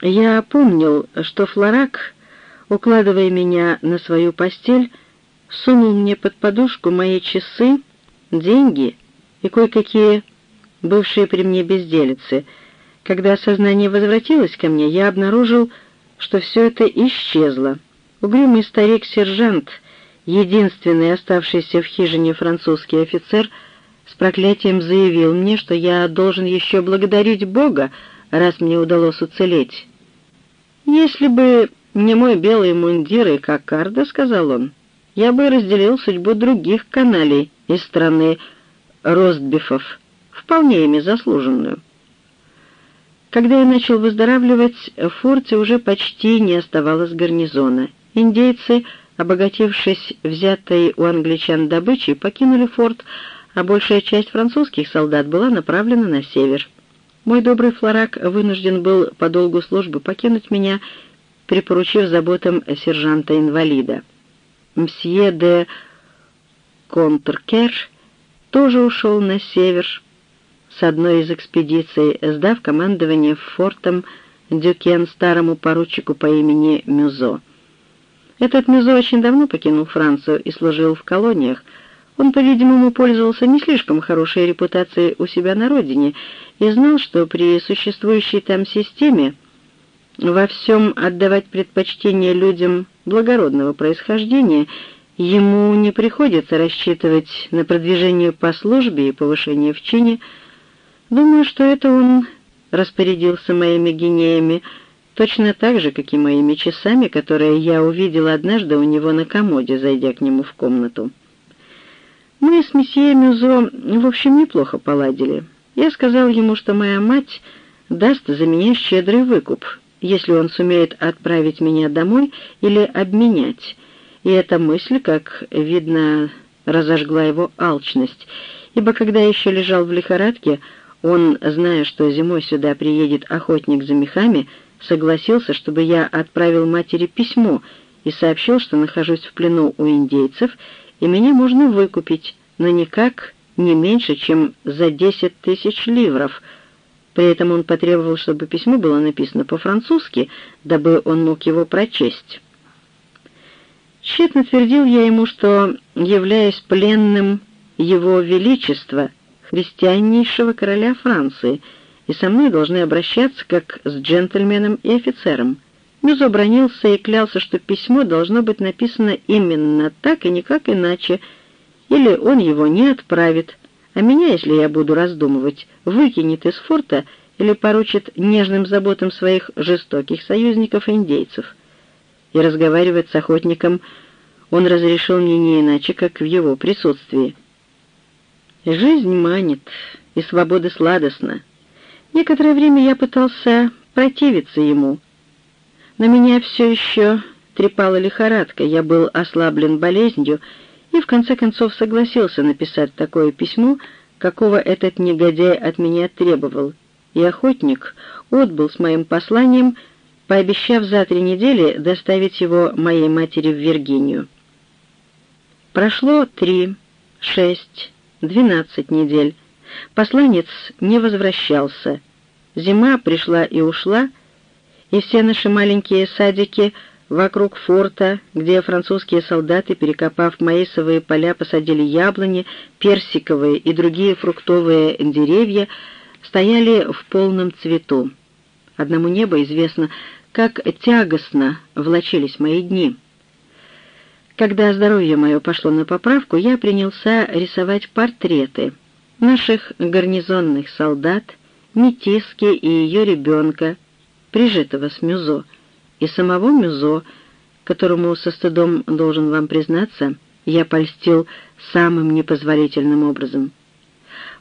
Я помнил, что Флорак, укладывая меня на свою постель, сунул мне под подушку мои часы, деньги и кое-какие бывшие при мне безделицы. Когда сознание возвратилось ко мне, я обнаружил, что все это исчезло. Угрюмый старик-сержант, единственный оставшийся в хижине французский офицер, с проклятием заявил мне, что я должен еще благодарить Бога, раз мне удалось уцелеть. «Если бы не мой белый мундир и кокарда, — сказал он, — я бы разделил судьбу других каналей из страны ростбифов, вполне ими заслуженную. Когда я начал выздоравливать, в форте уже почти не оставалось гарнизона. Индейцы, обогатившись взятой у англичан добычей, покинули форт, а большая часть французских солдат была направлена на север. Мой добрый флорак вынужден был по долгу службы покинуть меня, припоручив заботам сержанта-инвалида. Мсье де Контркер тоже ушел на север с одной из экспедиций, сдав командование фортом Дюкен старому поручику по имени Мюзо. Этот Мюзо очень давно покинул Францию и служил в колониях. Он, по-видимому, пользовался не слишком хорошей репутацией у себя на родине и знал, что при существующей там системе во всем отдавать предпочтение людям благородного происхождения ему не приходится рассчитывать на продвижение по службе и повышение в чине. Думаю, что это он распорядился моими гинеями, точно так же, как и моими часами, которые я увидела однажды у него на комоде, зайдя к нему в комнату. Мы с месье Мюзо, в общем, неплохо поладили. Я сказал ему, что моя мать даст за меня щедрый выкуп, если он сумеет отправить меня домой или обменять. И эта мысль, как видно, разожгла его алчность, ибо когда еще лежал в лихорадке, он, зная, что зимой сюда приедет охотник за мехами, согласился, чтобы я отправил матери письмо и сообщил, что нахожусь в плену у индейцев, и меня можно выкупить, но никак не меньше, чем за десять тысяч ливров. При этом он потребовал, чтобы письмо было написано по-французски, дабы он мог его прочесть. Тщетно твердил я ему, что, являясь пленным его величества, христианнейшего короля Франции, и со мной должны обращаться как с джентльменом и офицером. Мюзо бронился и клялся, что письмо должно быть написано именно так и никак иначе, или он его не отправит, а меня, если я буду раздумывать, выкинет из форта или поручит нежным заботам своих жестоких союзников-индейцев. И разговаривать с охотником он разрешил мне не иначе, как в его присутствии. Жизнь манит, и свобода сладостна. Некоторое время я пытался противиться ему. На меня все еще трепала лихорадка, я был ослаблен болезнью, и в конце концов согласился написать такое письмо, какого этот негодяй от меня требовал, и охотник отбыл с моим посланием, пообещав за три недели доставить его моей матери в Виргинию. Прошло три, шесть, двенадцать недель. Посланец не возвращался. Зима пришла и ушла, и все наши маленькие садики — Вокруг форта, где французские солдаты, перекопав маисовые поля, посадили яблони, персиковые и другие фруктовые деревья, стояли в полном цвету. Одному небу известно, как тягостно влачились мои дни. Когда здоровье мое пошло на поправку, я принялся рисовать портреты наших гарнизонных солдат, Метиски и ее ребенка, прижитого с Мюзо, и самого Мюзо, которому со стыдом должен вам признаться, я польстил самым непозволительным образом.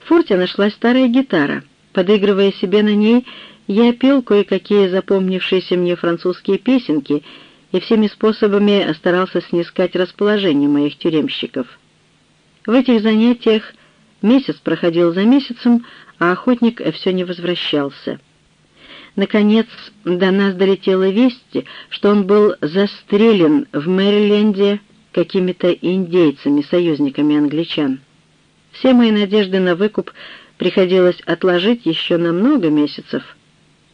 В форте нашлась старая гитара. Подыгрывая себе на ней, я пел кое-какие запомнившиеся мне французские песенки и всеми способами старался снискать расположение моих тюремщиков. В этих занятиях месяц проходил за месяцем, а охотник все не возвращался. Наконец, до нас долетела весть, что он был застрелен в Мэриленде какими-то индейцами, союзниками англичан. Все мои надежды на выкуп приходилось отложить еще на много месяцев.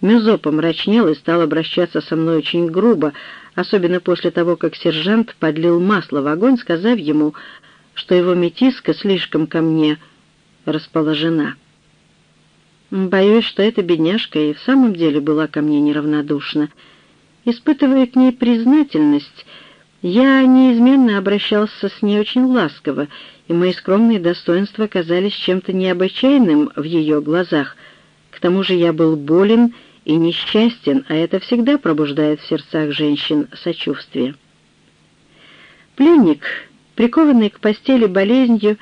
Мюзо помрачнел и стал обращаться со мной очень грубо, особенно после того, как сержант подлил масло в огонь, сказав ему, что его метиска слишком ко мне расположена. Боюсь, что эта бедняжка и в самом деле была ко мне неравнодушна. Испытывая к ней признательность, я неизменно обращался с ней очень ласково, и мои скромные достоинства казались чем-то необычайным в ее глазах. К тому же я был болен и несчастен, а это всегда пробуждает в сердцах женщин сочувствие. Пленник, прикованный к постели болезнью,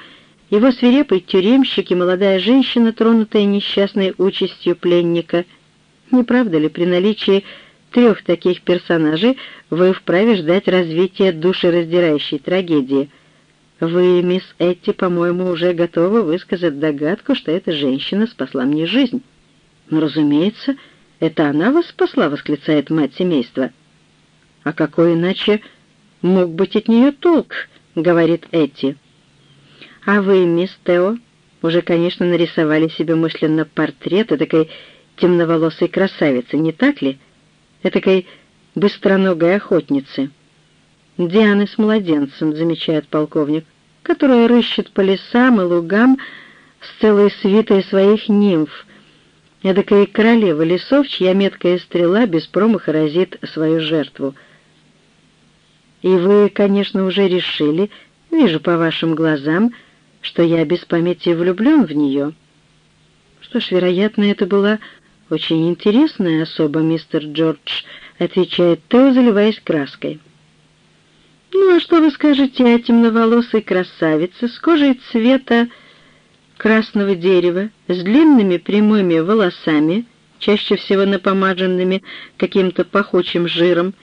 его свирепый тюремщик и молодая женщина, тронутая несчастной участью пленника. Не правда ли, при наличии трех таких персонажей вы вправе ждать развития душераздирающей трагедии? Вы, мисс Этти, по-моему, уже готовы высказать догадку, что эта женщина спасла мне жизнь. Но, разумеется, это она вас спасла, восклицает мать семейства. А какой иначе мог быть от нее толк, говорит Этти. А вы, мисс Тео, уже, конечно, нарисовали себе мысленно портрет такой темноволосой красавицы, не так ли? Этакой быстроногой охотницы. Дианы с младенцем, замечает полковник, которая рыщет по лесам и лугам с целой свитой своих нимф. Эдакая королева лесов, чья меткая стрела без промаха разит свою жертву. И вы, конечно, уже решили, вижу по вашим глазам, что я без памяти влюблен в нее. Что ж, вероятно, это была очень интересная особа, мистер Джордж, отвечает Тео, заливаясь краской. Ну, а что вы скажете о темноволосой красавице с кожей цвета красного дерева, с длинными прямыми волосами, чаще всего напомаженными каким-то пахучим жиром,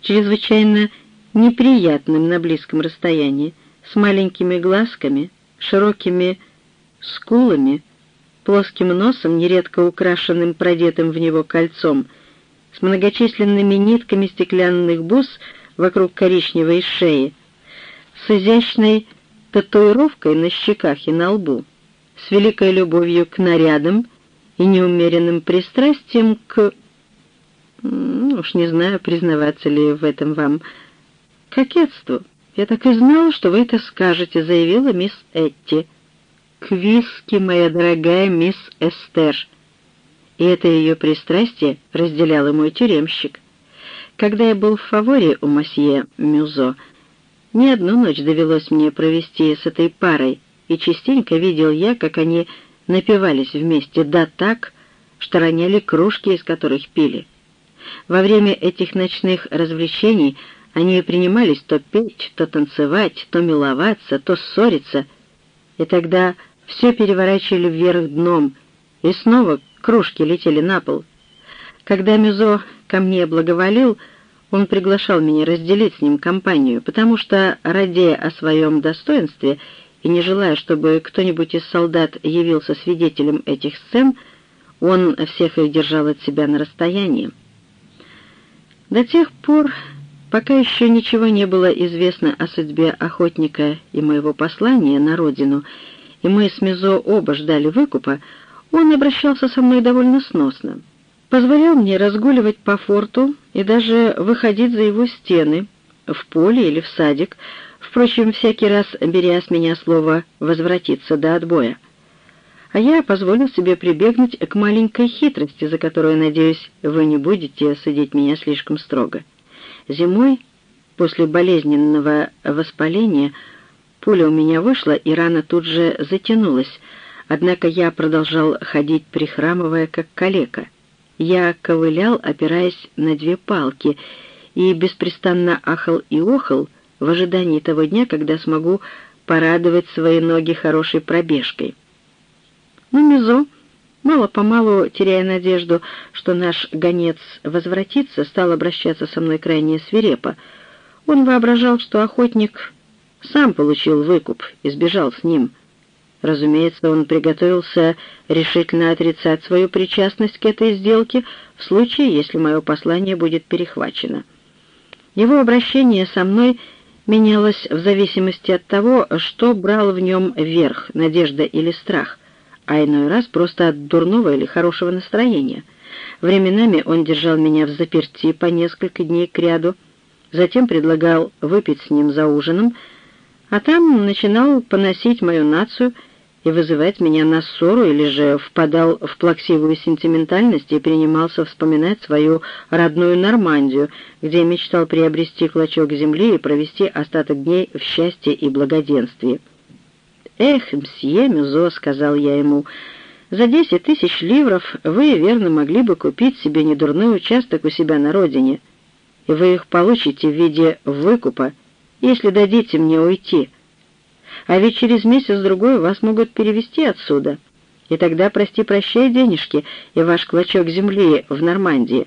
чрезвычайно неприятным на близком расстоянии, с маленькими глазками, широкими скулами, плоским носом, нередко украшенным продетым в него кольцом, с многочисленными нитками стеклянных бус вокруг коричневой шеи, с изящной татуировкой на щеках и на лбу, с великой любовью к нарядам и неумеренным пристрастием к... Ну, уж не знаю, признаваться ли в этом вам кокетству. «Я так и знала, что вы это скажете», — заявила мисс Этти. «К виски, моя дорогая мисс Эстер». И это ее пристрастие разделял и мой тюремщик. Когда я был в фаворе у мосье Мюзо, ни одну ночь довелось мне провести с этой парой, и частенько видел я, как они напивались вместе, да так, что роняли кружки, из которых пили. Во время этих ночных развлечений они принимались то петь, то танцевать, то миловаться, то ссориться, и тогда все переворачивали вверх дном, и снова кружки летели на пол. Когда Мюзо ко мне благоволил, он приглашал меня разделить с ним компанию, потому что, ради о своем достоинстве и не желая, чтобы кто-нибудь из солдат явился свидетелем этих сцен, он всех их держал от себя на расстоянии. До тех пор, Пока еще ничего не было известно о судьбе охотника и моего послания на родину, и мы с Мизо оба ждали выкупа, он обращался со мной довольно сносно. Позволял мне разгуливать по форту и даже выходить за его стены, в поле или в садик, впрочем, всякий раз беря с меня слово «возвратиться до отбоя». А я позволил себе прибегнуть к маленькой хитрости, за которую, надеюсь, вы не будете судить меня слишком строго. Зимой, после болезненного воспаления, пуля у меня вышла, и рана тут же затянулась, однако я продолжал ходить, прихрамывая, как калека. Я ковылял, опираясь на две палки, и беспрестанно ахал и охал в ожидании того дня, когда смогу порадовать свои ноги хорошей пробежкой. Ну, Мизо Мало-помалу, теряя надежду, что наш гонец возвратится, стал обращаться со мной крайне свирепо. Он воображал, что охотник сам получил выкуп и сбежал с ним. Разумеется, он приготовился решительно отрицать свою причастность к этой сделке в случае, если мое послание будет перехвачено. Его обращение со мной менялось в зависимости от того, что брал в нем верх, надежда или страх — а иной раз просто от дурного или хорошего настроения. Временами он держал меня в заперти по несколько дней кряду, затем предлагал выпить с ним за ужином, а там начинал поносить мою нацию и вызывать меня на ссору, или же впадал в плаксивую сентиментальность и принимался вспоминать свою родную Нормандию, где мечтал приобрести клочок земли и провести остаток дней в счастье и благоденствии. «Эх, мсье Мюзо», — сказал я ему, — «за десять тысяч ливров вы, верно, могли бы купить себе недурной участок у себя на родине, и вы их получите в виде выкупа, если дадите мне уйти. А ведь через месяц-другой вас могут перевести отсюда, и тогда, прости-прощай, денежки и ваш клочок земли в Нормандии.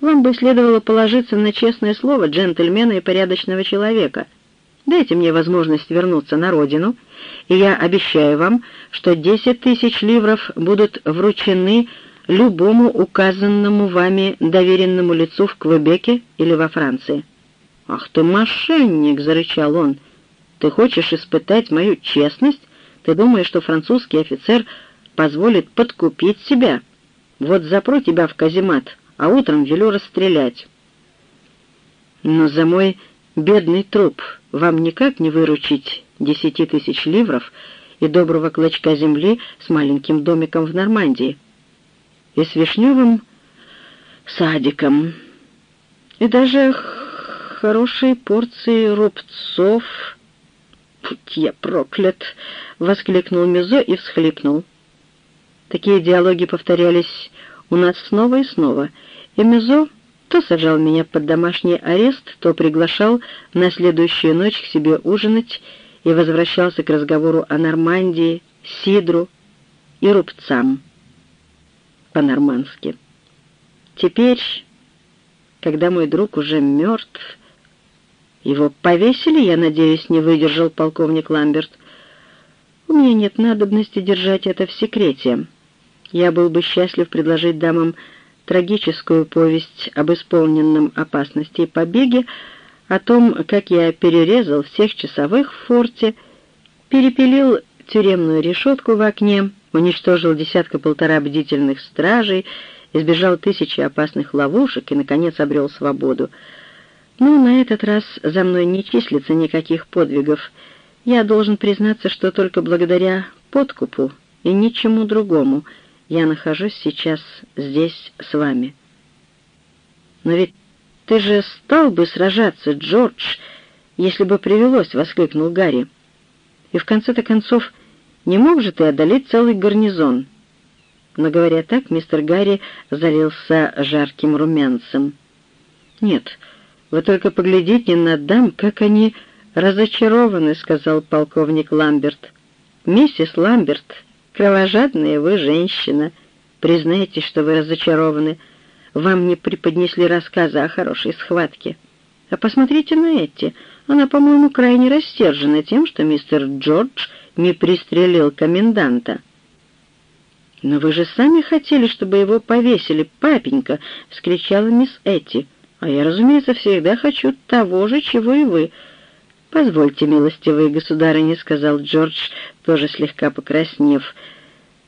Вам бы следовало положиться на честное слово джентльмена и порядочного человека. Дайте мне возможность вернуться на родину, и я обещаю вам, что десять тысяч ливров будут вручены любому указанному вами доверенному лицу в Квебеке или во Франции. «Ах ты мошенник!» — зарычал он. «Ты хочешь испытать мою честность? Ты думаешь, что французский офицер позволит подкупить себя? Вот запру тебя в каземат, а утром велю расстрелять». «Но за мой бедный труп вам никак не выручить десяти тысяч ливров и доброго клочка земли с маленьким домиком в Нормандии, и с вишневым садиком, и даже хорошей порции рубцов. «Будь я проклят!» — воскликнул Мизо и всхлипнул. Такие диалоги повторялись у нас снова и снова, и Мизо то сажал меня под домашний арест, то приглашал на следующую ночь к себе ужинать и возвращался к разговору о Нормандии, Сидру и рубцам по-нормански. Теперь, когда мой друг уже мертв, «Его повесили, я надеюсь, не выдержал полковник Ламберт. У меня нет надобности держать это в секрете. Я был бы счастлив предложить дамам трагическую повесть об исполненном опасности и побеге, о том, как я перерезал всех часовых в форте, перепилил тюремную решетку в окне, уничтожил десятка-полтора бдительных стражей, избежал тысячи опасных ловушек и, наконец, обрел свободу. Но на этот раз за мной не числится никаких подвигов. Я должен признаться, что только благодаря подкупу и ничему другому я нахожусь сейчас здесь с вами. Но ведь ты же стал бы сражаться, Джордж, если бы привелось, — воскликнул Гарри. И в конце-то концов, не мог же ты одолеть целый гарнизон? Но, говоря так, мистер Гарри залился жарким румянцем. Нет, — «Вы только поглядите на дам, как они разочарованы», — сказал полковник Ламберт. «Миссис Ламберт, кровожадная вы женщина. Признайте, что вы разочарованы. Вам не преподнесли рассказа о хорошей схватке. А посмотрите на эти. Она, по-моему, крайне растержена тем, что мистер Джордж не пристрелил коменданта». «Но вы же сами хотели, чтобы его повесили, папенька!» — вскричала мисс Этти. А я, разумеется, всегда хочу того же, чего и вы. Позвольте, милостивые государыни, — сказал Джордж, тоже слегка покраснев,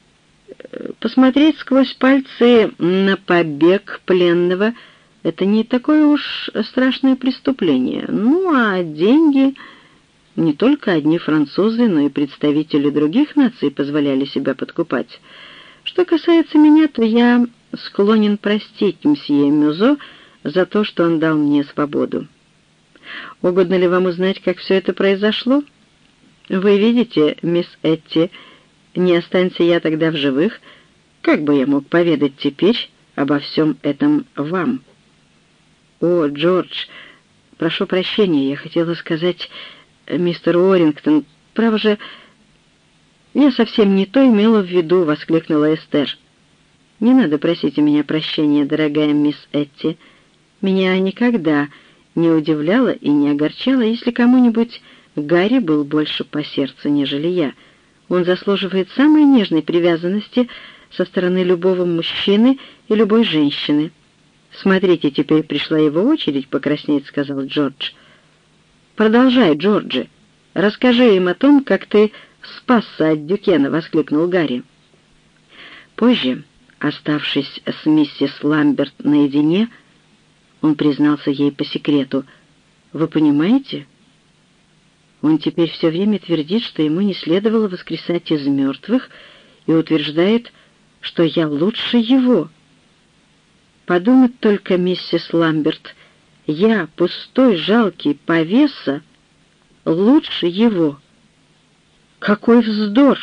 — посмотреть сквозь пальцы на побег пленного — это не такое уж страшное преступление. Ну, а деньги... Не только одни французы, но и представители других наций позволяли себя подкупать. Что касается меня, то я склонен простить мсье Мюзо, — за то, что он дал мне свободу. Угодно ли вам узнать, как все это произошло? Вы видите, мисс Этти, не останься я тогда в живых, как бы я мог поведать теперь обо всем этом вам? О, Джордж, прошу прощения, я хотела сказать мистер Уоррингтон, право же, я совсем не то имела в виду, — воскликнула Эстер. «Не надо просить у меня прощения, дорогая мисс Этти», меня никогда не удивляло и не огорчало, если кому-нибудь Гарри был больше по сердцу, нежели я. Он заслуживает самой нежной привязанности со стороны любого мужчины и любой женщины. «Смотрите, теперь пришла его очередь покраснеть», — сказал Джордж. «Продолжай, Джорджи. Расскажи им о том, как ты спасся от Дюкена», — воскликнул Гарри. Позже Оставшись с миссис Ламберт наедине, он признался ей по секрету. «Вы понимаете?» Он теперь все время твердит, что ему не следовало воскресать из мертвых, и утверждает, что я лучше его. Подумать только, миссис Ламберт, я, пустой, жалкий повеса, лучше его. Какой вздор!